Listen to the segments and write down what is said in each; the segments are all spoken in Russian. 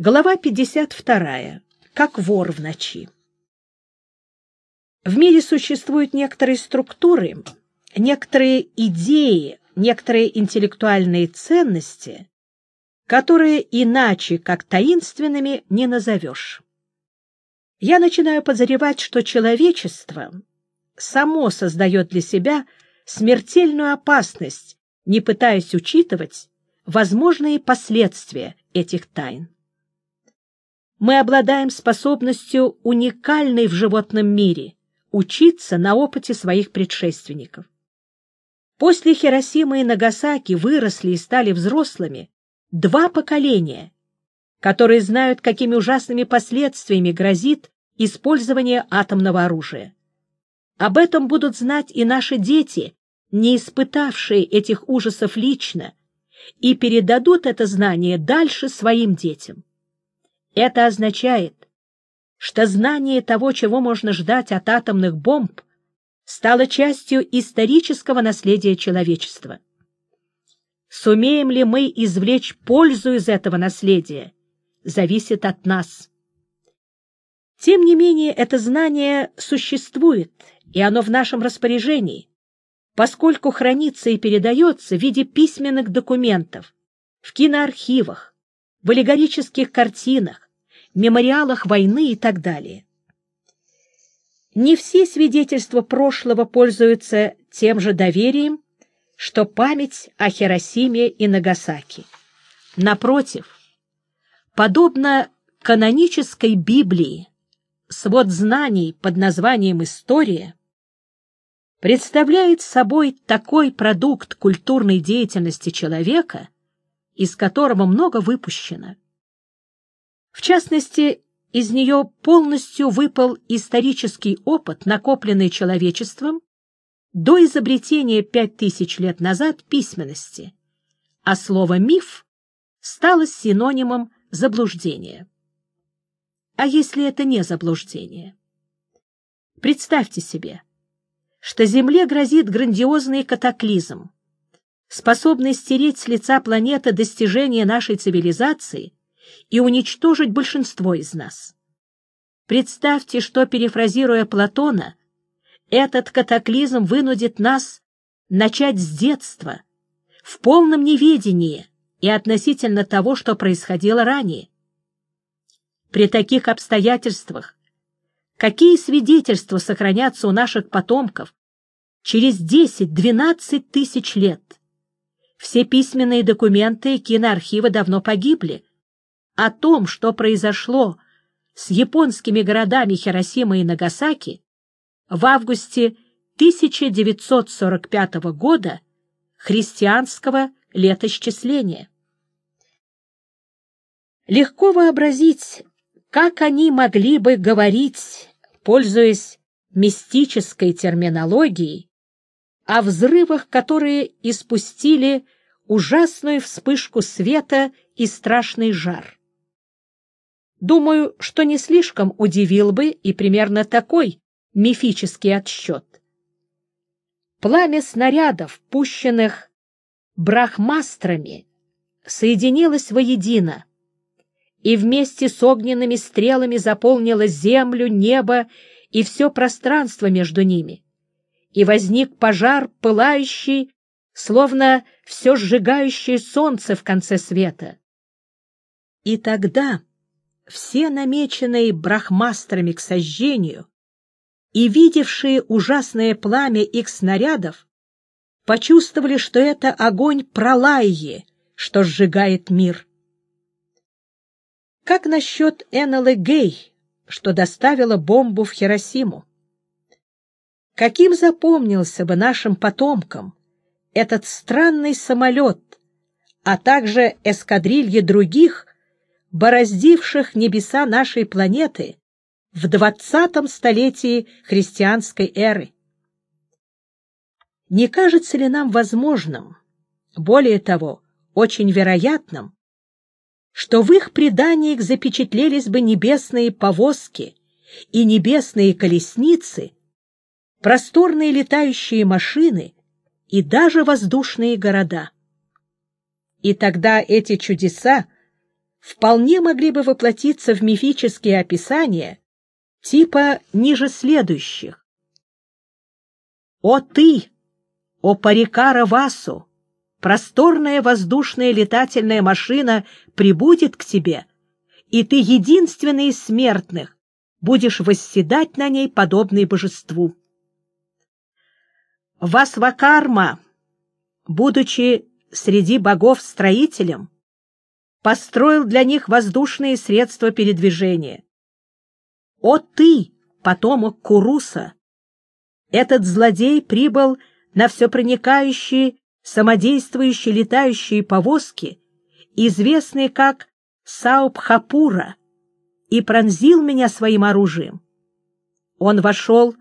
Глава 52. Как вор в ночи. В мире существуют некоторые структуры, некоторые идеи, некоторые интеллектуальные ценности, которые иначе, как таинственными, не назовешь. Я начинаю подозревать, что человечество само создает для себя смертельную опасность, не пытаясь учитывать возможные последствия этих тайн мы обладаем способностью, уникальной в животном мире, учиться на опыте своих предшественников. После Хиросимы и Нагасаки выросли и стали взрослыми два поколения, которые знают, какими ужасными последствиями грозит использование атомного оружия. Об этом будут знать и наши дети, не испытавшие этих ужасов лично, и передадут это знание дальше своим детям. Это означает, что знание того, чего можно ждать от атомных бомб, стало частью исторического наследия человечества. Сумеем ли мы извлечь пользу из этого наследия, зависит от нас. Тем не менее, это знание существует, и оно в нашем распоряжении, поскольку хранится и передается в виде письменных документов, в киноархивах, в аллегорических картинах, мемориалах войны и так далее. Не все свидетельства прошлого пользуются тем же доверием, что память о Хиросиме и Нагасаки. Напротив, подобно канонической Библии, свод знаний под названием «История» представляет собой такой продукт культурной деятельности человека, из которого много выпущено. В частности, из нее полностью выпал исторический опыт, накопленный человечеством до изобретения пять тысяч лет назад письменности, а слово «миф» стало синонимом заблуждения. А если это не заблуждение? Представьте себе, что Земле грозит грандиозный катаклизм, способный стереть с лица планеты достижения нашей цивилизации и уничтожить большинство из нас. Представьте, что, перефразируя Платона, этот катаклизм вынудит нас начать с детства, в полном неведении и относительно того, что происходило ранее. При таких обстоятельствах какие свидетельства сохранятся у наших потомков через 10-12 тысяч лет? Все письменные документы и киноархивы давно погибли, о том, что произошло с японскими городами Хиросима и Нагасаки в августе 1945 года христианского летосчисления. Легко вообразить, как они могли бы говорить, пользуясь мистической терминологией, о взрывах, которые испустили ужасную вспышку света и страшный жар. Думаю, что не слишком удивил бы и примерно такой мифический отсчет. Пламя снарядов, пущенных брахмастрами, соединилось воедино и вместе с огненными стрелами заполнило землю, небо и все пространство между ними. И возник пожар, пылающий, словно все сжигающее солнце в конце света. И тогда все намеченные брахмастрами к сожжению и видевшие ужасное пламя их снарядов, почувствовали, что это огонь пролайи, что сжигает мир. Как насчет Эннелы Гей, что доставила бомбу в Хиросиму? Каким запомнился бы нашим потомкам этот странный самолет, а также эскадрильи других, бороздивших небеса нашей планеты в двадцатом столетии христианской эры. Не кажется ли нам возможным, более того, очень вероятным, что в их преданиях запечатлелись бы небесные повозки и небесные колесницы, просторные летающие машины и даже воздушные города. И тогда эти чудеса вполне могли бы воплотиться в мифические описания типа ниже следующих. «О ты, о Парикара Васу! Просторная воздушная летательная машина прибудет к тебе, и ты единственный из смертных будешь восседать на ней, подобный божеству. Васвакарма, будучи среди богов-строителем, построил для них воздушные средства передвижения. О ты, потомок Куруса! Этот злодей прибыл на всепроникающие, самодействующие летающие повозки, известные как Саубхапура, и пронзил меня своим оружием. Он вошел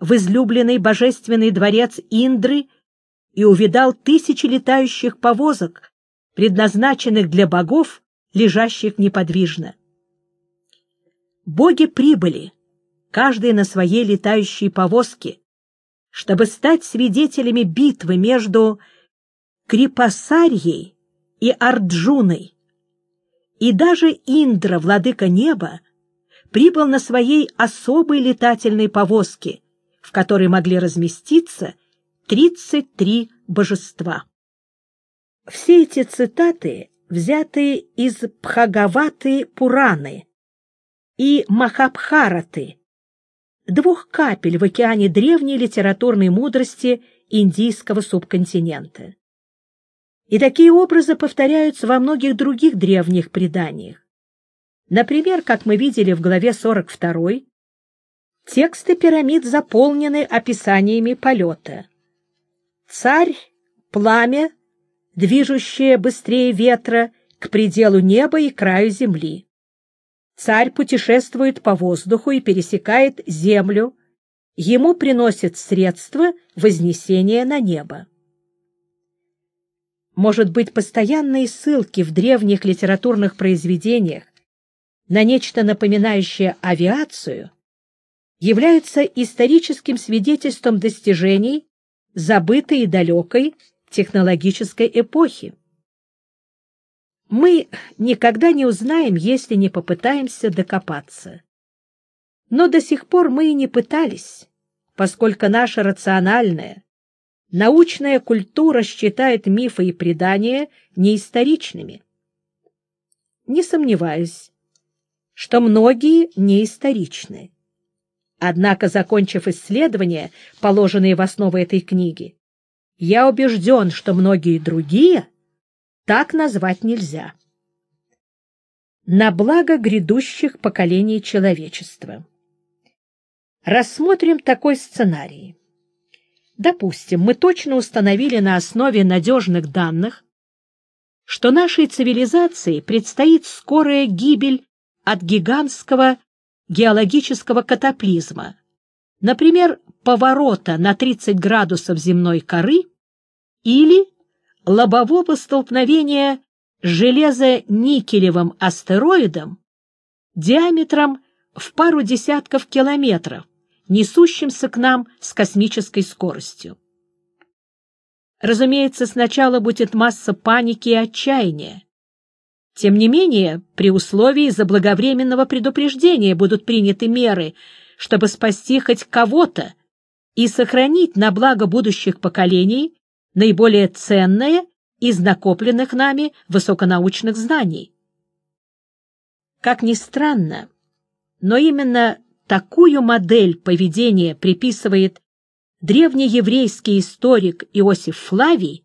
в излюбленный божественный дворец Индры и увидал тысячи летающих повозок, предназначенных для богов, лежащих неподвижно. Боги прибыли, каждый на своей летающей повозке, чтобы стать свидетелями битвы между Крипасарьей и Арджуной. И даже Индра, владыка неба, прибыл на своей особой летательной повозке, в которой могли разместиться 33 божества. Все эти цитаты взяты из Пхагаваты Пураны и Махабхараты, двух капель в океане древней литературной мудрости индийского субконтинента. И такие образы повторяются во многих других древних преданиях. Например, как мы видели в главе 42, тексты пирамид заполнены описаниями полета. Царь, пламя, движущее быстрее ветра к пределу неба и краю земли. Царь путешествует по воздуху и пересекает землю, ему приносят средства вознесения на небо. Может быть, постоянные ссылки в древних литературных произведениях на нечто напоминающее авиацию являются историческим свидетельством достижений забытой и далекой технологической эпохи. Мы никогда не узнаем, если не попытаемся докопаться. Но до сих пор мы и не пытались, поскольку наша рациональная, научная культура считает мифы и предания неисторичными. Не сомневаюсь, что многие неисторичны. Однако, закончив исследования, положенные в основу этой книги, я убежден, что многие другие так назвать нельзя. На благо грядущих поколений человечества. Рассмотрим такой сценарий. Допустим, мы точно установили на основе надежных данных, что нашей цивилизации предстоит скорая гибель от гигантского геологического катаклизма, например, поворота на 30 градусов земной коры или лобового столкновения железо-никелевым астероидом диаметром в пару десятков километров, несущимся к нам с космической скоростью. Разумеется, сначала будет масса паники и отчаяния. Тем не менее, при условии заблаговременного предупреждения будут приняты меры, чтобы спасти хоть кого-то и сохранить на благо будущих поколений наиболее ценное из накопленных нами высоконаучных знаний. Как ни странно, но именно такую модель поведения приписывает древнееврейский историк Иосиф Флавий,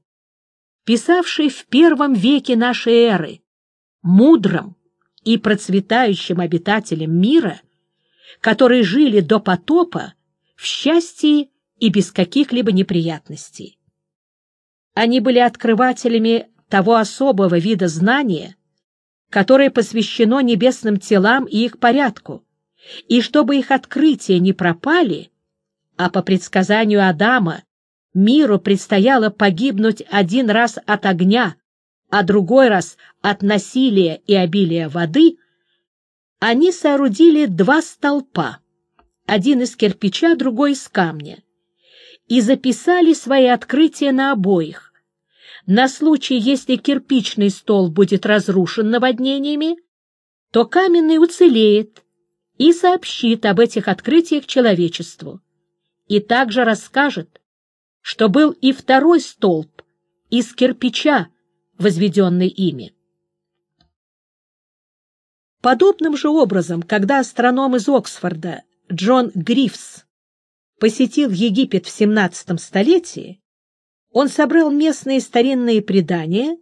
писавший в первом веке нашей эры, мудрым и процветающим обитателям мира, которые жили до потопа в счастье и без каких-либо неприятностей. Они были открывателями того особого вида знания, которое посвящено небесным телам и их порядку, и чтобы их открытия не пропали, а по предсказанию Адама миру предстояло погибнуть один раз от огня, а другой раз от насилия и обилия воды, они соорудили два столпа, один из кирпича, другой из камня, и записали свои открытия на обоих, на случай, если кирпичный стол будет разрушен наводнениями, то каменный уцелеет и сообщит об этих открытиях человечеству, и также расскажет, что был и второй столб из кирпича, возведенный ими. Подобным же образом, когда астроном из Оксфорда Джон Грифс посетил Египет в XVII столетии, он собрал местные старинные предания,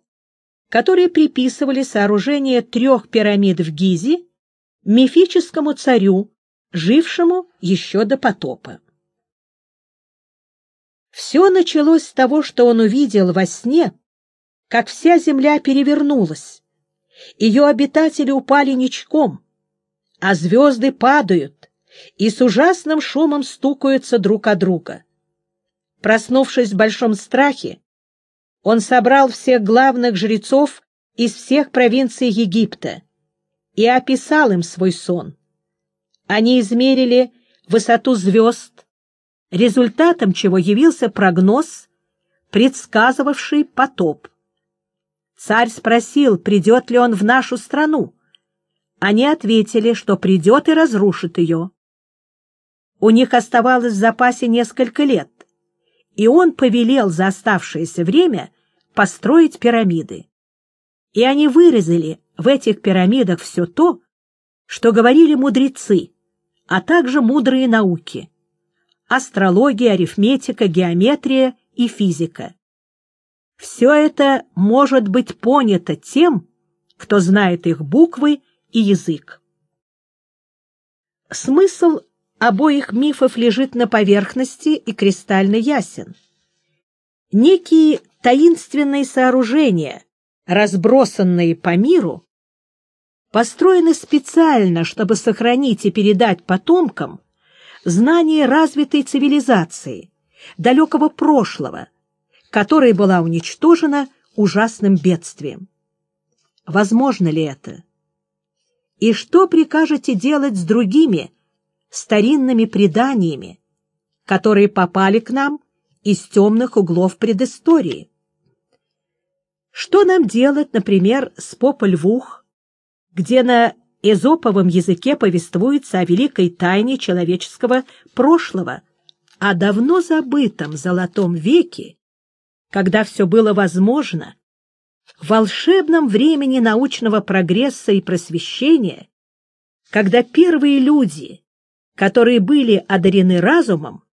которые приписывали сооружение трех пирамид в Гизе мифическому царю, жившему еще до потопа. Все началось с того, что он увидел во сне, как вся земля перевернулась, ее обитатели упали ничком, а звезды падают и с ужасным шумом стукаются друг о друга. Проснувшись в большом страхе, он собрал всех главных жрецов из всех провинций Египта и описал им свой сон. Они измерили высоту звезд, результатом чего явился прогноз, предсказывавший потоп. Царь спросил, придет ли он в нашу страну. Они ответили, что придет и разрушит ее. У них оставалось в запасе несколько лет, и он повелел за оставшееся время построить пирамиды. И они вырезали в этих пирамидах все то, что говорили мудрецы, а также мудрые науки — астрология, арифметика, геометрия и физика. Все это может быть понято тем, кто знает их буквы и язык. Смысл обоих мифов лежит на поверхности и кристально ясен. Некие таинственные сооружения, разбросанные по миру, построены специально, чтобы сохранить и передать потомкам знания развитой цивилизации, далекого прошлого, которая была уничтожена ужасным бедствием. Возможно ли это? И что прикажете делать с другими старинными преданиями, которые попали к нам из темных углов предыстории? Что нам делать, например, с Попольвух, где на эзоповом языке повествуется о великой тайне человеческого прошлого, о давно забытом золотом веке, когда все было возможно, в волшебном времени научного прогресса и просвещения, когда первые люди, которые были одарены разумом,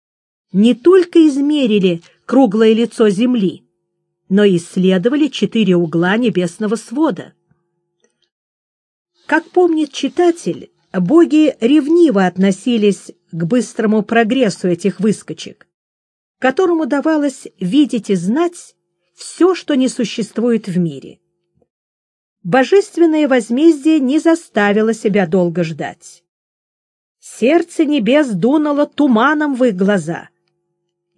не только измерили круглое лицо Земли, но и исследовали четыре угла небесного свода. Как помнит читатель, боги ревниво относились к быстрому прогрессу этих выскочек, которому давалось видеть и знать все, что не существует в мире. Божественное возмездие не заставило себя долго ждать. Сердце небес дунуло туманом в их глаза,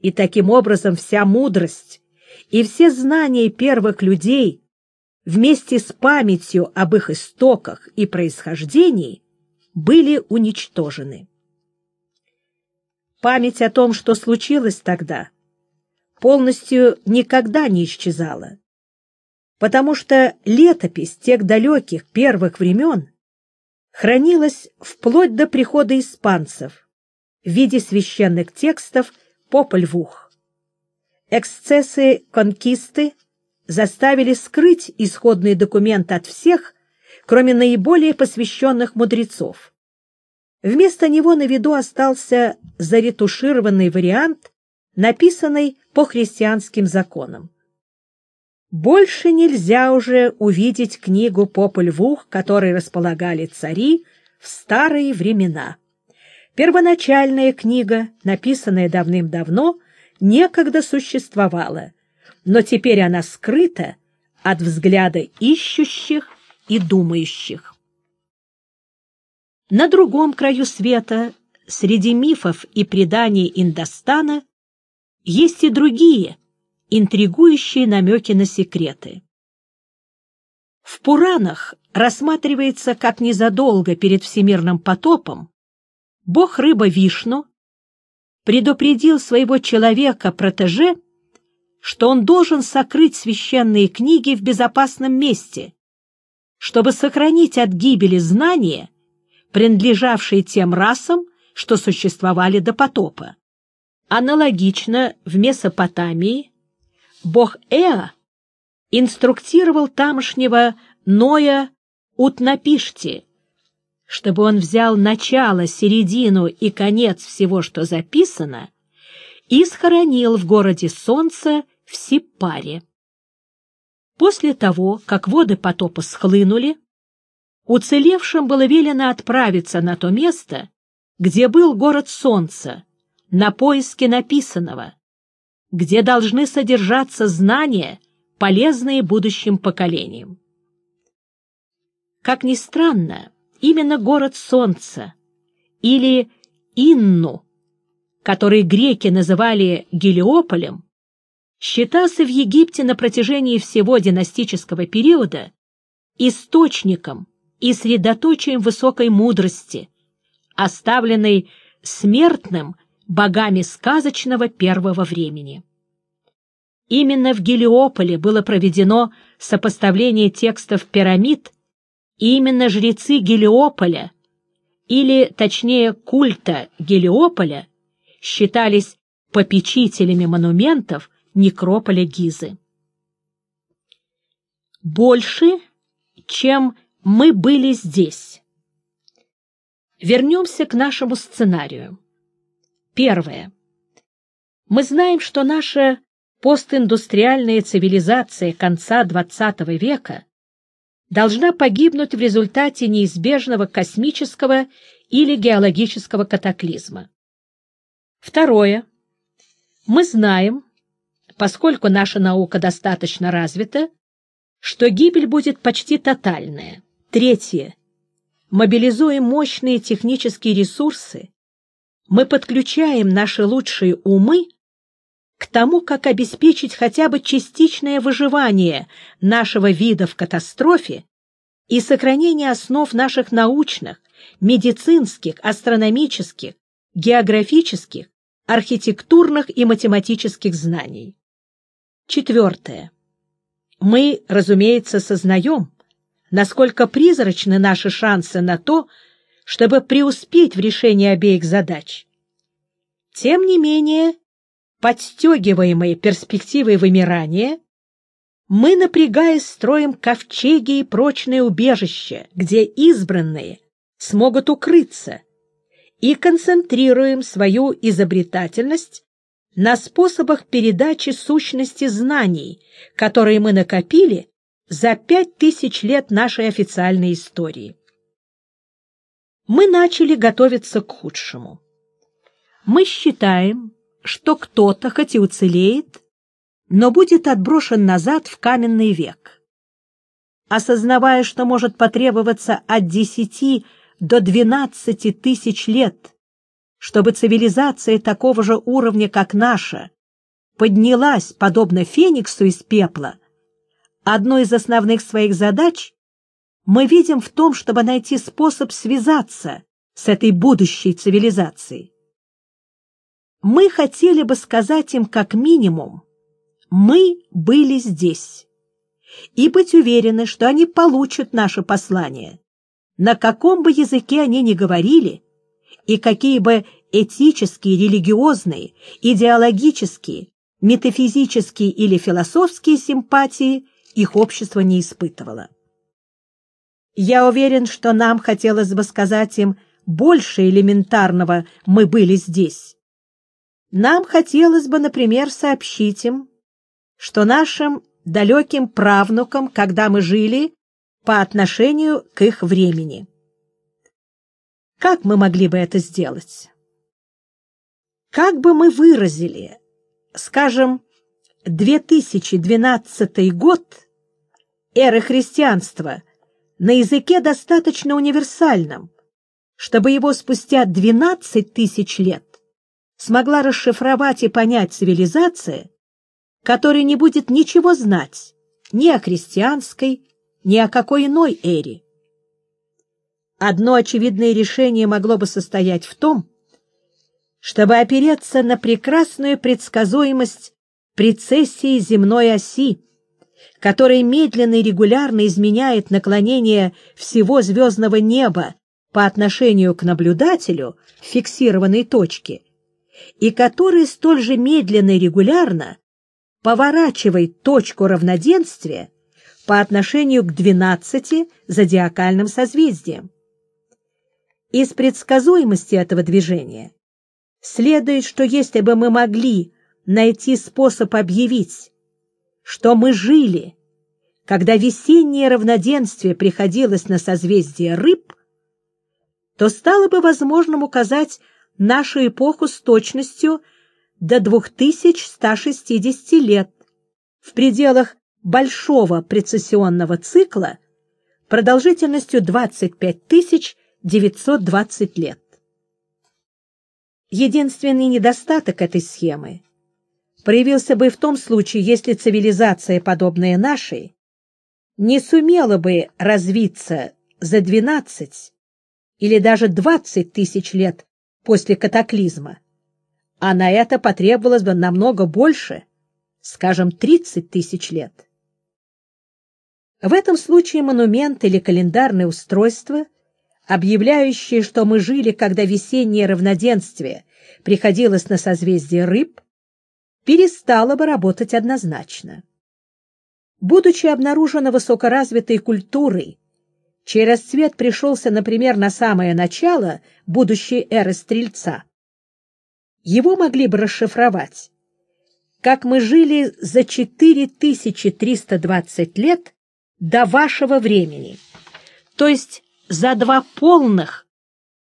и таким образом вся мудрость и все знания первых людей вместе с памятью об их истоках и происхождении были уничтожены. Память о том, что случилось тогда, полностью никогда не исчезала, потому что летопись тех далеких первых времен хранилась вплоть до прихода испанцев в виде священных текстов Пополь Вух. Эксцессы конкисты заставили скрыть исходные документы от всех, кроме наиболее посвященных мудрецов. Вместо него на виду остался заретушированный вариант, написанный по христианским законам. Больше нельзя уже увидеть книгу Попы Львух, которой располагали цари в старые времена. Первоначальная книга, написанная давным-давно, некогда существовала, но теперь она скрыта от взгляда ищущих и думающих. На другом краю света, среди мифов и преданий Индостана, есть и другие, интригующие намеки на секреты. В Пуранах рассматривается, как незадолго перед всемирным потопом бог-рыба Вишну предупредил своего человека-протеже, что он должен сокрыть священные книги в безопасном месте, чтобы сохранить от гибели знания, принадлежавшие тем расам, что существовали до потопа. Аналогично в Месопотамии бог Эа инструктировал тамошнего Ноя Утнапишти, чтобы он взял начало, середину и конец всего, что записано, и схоронил в городе Солнца в Сипаре. После того, как воды потопа схлынули, уцелевшим было велено отправиться на то место, где был город Солнца, на поиски написанного, где должны содержаться знания, полезные будущим поколениям. Как ни странно, именно город Солнца или Инну, который греки называли Гелиополем, считался в Египте на протяжении всего династического периода источником и средоточием высокой мудрости, оставленной смертным богами сказочного первого времени. Именно в Гелиополе было проведено сопоставление текстов пирамид, и именно жрецы Гелиополя, или, точнее, культа Гелиополя, считались попечителями монументов некрополя Гизы. Больше, чем мы были здесь. Вернемся к нашему сценарию. Первое. Мы знаем, что наша постиндустриальная цивилизация конца XX века должна погибнуть в результате неизбежного космического или геологического катаклизма. Второе. Мы знаем, поскольку наша наука достаточно развита, что гибель будет почти тотальная. Третье. Мобилизуя мощные технические ресурсы, мы подключаем наши лучшие умы к тому, как обеспечить хотя бы частичное выживание нашего вида в катастрофе и сохранение основ наших научных, медицинских, астрономических, географических, архитектурных и математических знаний. Четвертое. Мы, разумеется, сознаем, насколько призрачны наши шансы на то, чтобы преуспеть в решении обеих задач. Тем не менее, подстегиваемые перспективой вымирания, мы, напрягаясь, строим ковчеги и прочные убежища, где избранные смогут укрыться, и концентрируем свою изобретательность на способах передачи сущности знаний, которые мы накопили за пять тысяч лет нашей официальной истории. Мы начали готовиться к худшему. Мы считаем, что кто-то, хоть и уцелеет, но будет отброшен назад в каменный век. Осознавая, что может потребоваться от десяти до двенадцати тысяч лет чтобы цивилизация такого же уровня, как наша, поднялась, подобно Фениксу из пепла, одной из основных своих задач мы видим в том, чтобы найти способ связаться с этой будущей цивилизацией. Мы хотели бы сказать им как минимум, мы были здесь, и быть уверены, что они получат наше послание, на каком бы языке они ни говорили, и какие бы этические, религиозные, идеологические, метафизические или философские симпатии их общество не испытывало. Я уверен, что нам хотелось бы сказать им больше элементарного «мы были здесь». Нам хотелось бы, например, сообщить им, что нашим далеким правнукам, когда мы жили, по отношению к их времени. Как мы могли бы это сделать? Как бы мы выразили, скажем, 2012 год эры христианства на языке достаточно универсальном, чтобы его спустя 12 тысяч лет смогла расшифровать и понять цивилизация, которая не будет ничего знать ни о христианской, ни о какой иной эре. Одно очевидное решение могло бы состоять в том, чтобы опереться на прекрасную предсказуемость прецессии земной оси, который медленно и регулярно изменяет наклонение всего звездного неба по отношению к наблюдателю фиксированной точке, и который столь же медленно и регулярно поворачивает точку равноденствия по отношению к 12 зодиакальным созвездиям. Из предсказуемости этого движения следует, что если бы мы могли найти способ объявить, что мы жили, когда весеннее равноденствие приходилось на созвездие рыб, то стало бы возможным указать нашу эпоху с точностью до 2160 лет в пределах большого прецессионного цикла продолжительностью 25 920 лет. Единственный недостаток этой схемы проявился бы в том случае, если цивилизация, подобная нашей, не сумела бы развиться за 12 или даже 20 тысяч лет после катаклизма, а на это потребовалось бы намного больше, скажем, 30 тысяч лет. В этом случае монумент или календарное устройство, объявляющее, что мы жили, когда весеннее равноденствие приходилось на созвездие рыб, перестало бы работать однозначно. Будучи обнаружено высокоразвитой культурой, чей расцвет пришелся, например, на самое начало будущей эры Стрельца, его могли бы расшифровать, как мы жили за 4320 лет до вашего времени, то есть за два полных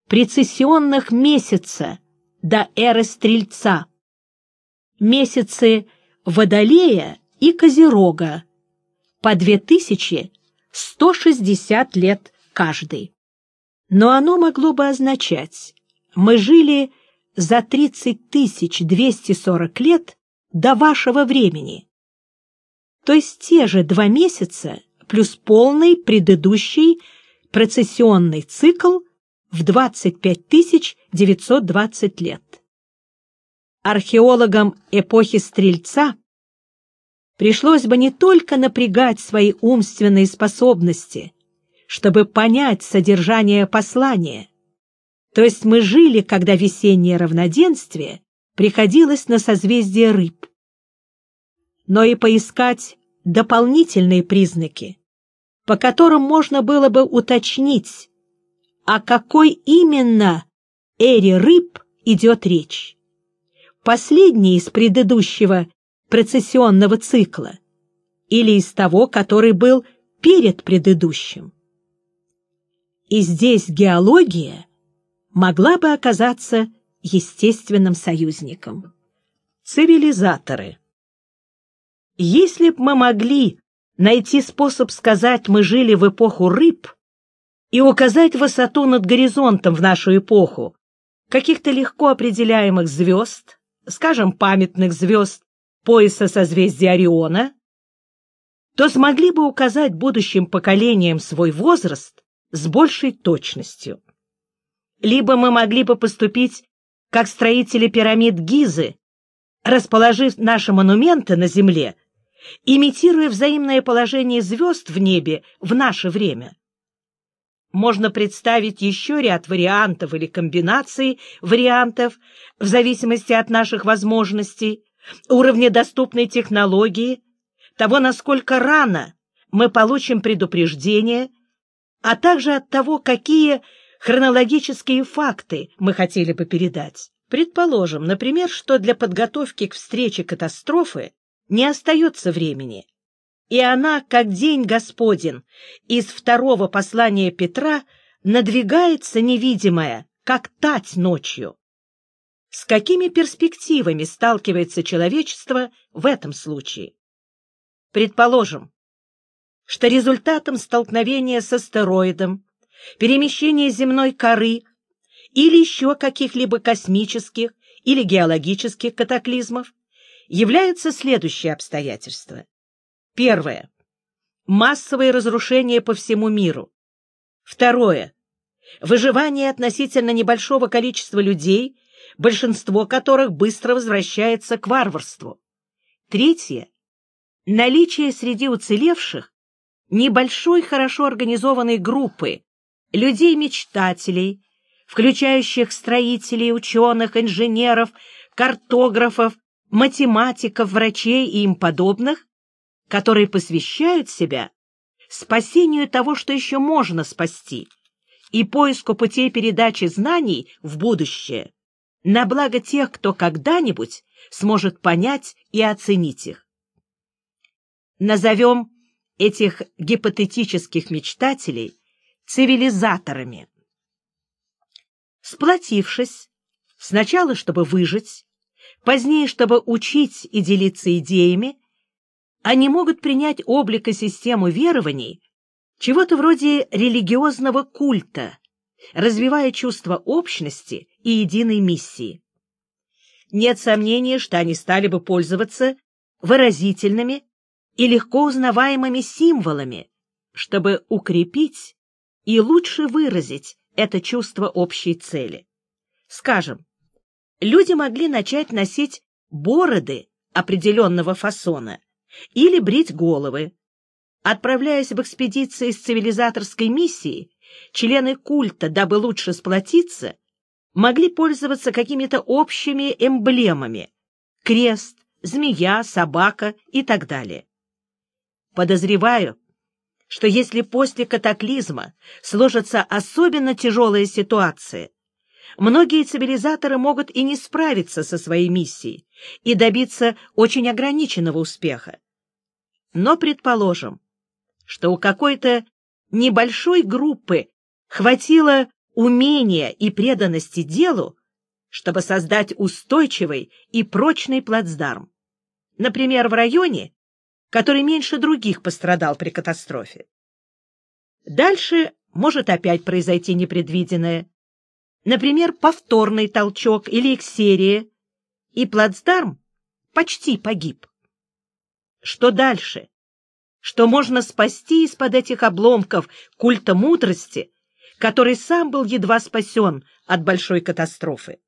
прецессионных месяца до эры Стрельца, месяцы Водолея и Козерога. По 2160 лет каждый. Но оно могло бы означать, мы жили за 30 240 лет до вашего времени, то есть те же два месяца плюс полный предыдущий процессионный цикл в 25 920 лет археологам эпохи Стрельца пришлось бы не только напрягать свои умственные способности, чтобы понять содержание послания, то есть мы жили, когда весеннее равноденствие приходилось на созвездие рыб, но и поискать дополнительные признаки, по которым можно было бы уточнить, о какой именно эре рыб идет речь последний из предыдущего процессионного цикла или из того, который был перед предыдущим. И здесь геология могла бы оказаться естественным союзником. Цивилизаторы. Если б мы могли найти способ сказать «мы жили в эпоху рыб» и указать высоту над горизонтом в нашу эпоху каких-то легко определяемых звезд, скажем, памятных звезд пояса созвездия Ориона, то смогли бы указать будущим поколениям свой возраст с большей точностью. Либо мы могли бы поступить как строители пирамид Гизы, расположив наши монументы на Земле, имитируя взаимное положение звезд в небе в наше время. Можно представить еще ряд вариантов или комбинаций вариантов в зависимости от наших возможностей, уровня доступной технологии, того, насколько рано мы получим предупреждение, а также от того, какие хронологические факты мы хотели бы передать. Предположим, например, что для подготовки к встрече катастрофы не остается времени, и она, как день Господен, из второго послания Петра надвигается невидимая, как тать ночью. С какими перспективами сталкивается человечество в этом случае? Предположим, что результатом столкновения с астероидом, перемещения земной коры или еще каких-либо космических или геологических катаклизмов являются следующие обстоятельства. Первое. Массовые разрушения по всему миру. Второе. Выживание относительно небольшого количества людей, большинство которых быстро возвращается к варварству. Третье. Наличие среди уцелевших небольшой хорошо организованной группы людей-мечтателей, включающих строителей, ученых, инженеров, картографов, математиков, врачей и им подобных, которые посвящают себя спасению того, что еще можно спасти, и поиску путей передачи знаний в будущее на благо тех, кто когда-нибудь сможет понять и оценить их. Назовем этих гипотетических мечтателей цивилизаторами. Сплотившись, сначала чтобы выжить, позднее чтобы учить и делиться идеями, они могут принять облик и систему верований чего-то вроде религиозного культа, развивая чувство общности и единой миссии. Нет сомнения, что они стали бы пользоваться выразительными и легко узнаваемыми символами, чтобы укрепить и лучше выразить это чувство общей цели. Скажем, люди могли начать носить бороды определенного фасона или брить головы. Отправляясь в экспедиции с цивилизаторской миссией, члены культа, дабы лучше сплотиться, могли пользоваться какими-то общими эмблемами — крест, змея, собака и так далее. Подозреваю, что если после катаклизма сложится особенно тяжелая ситуация, многие цивилизаторы могут и не справиться со своей миссией и добиться очень ограниченного успеха. Но предположим, что у какой-то небольшой группы хватило умения и преданности делу, чтобы создать устойчивый и прочный плацдарм. Например, в районе, который меньше других пострадал при катастрофе. Дальше может опять произойти непредвиденное. Например, повторный толчок или эксерия, и плацдарм почти погиб. Что дальше? Что можно спасти из-под этих обломков культа мудрости, который сам был едва спасен от большой катастрофы?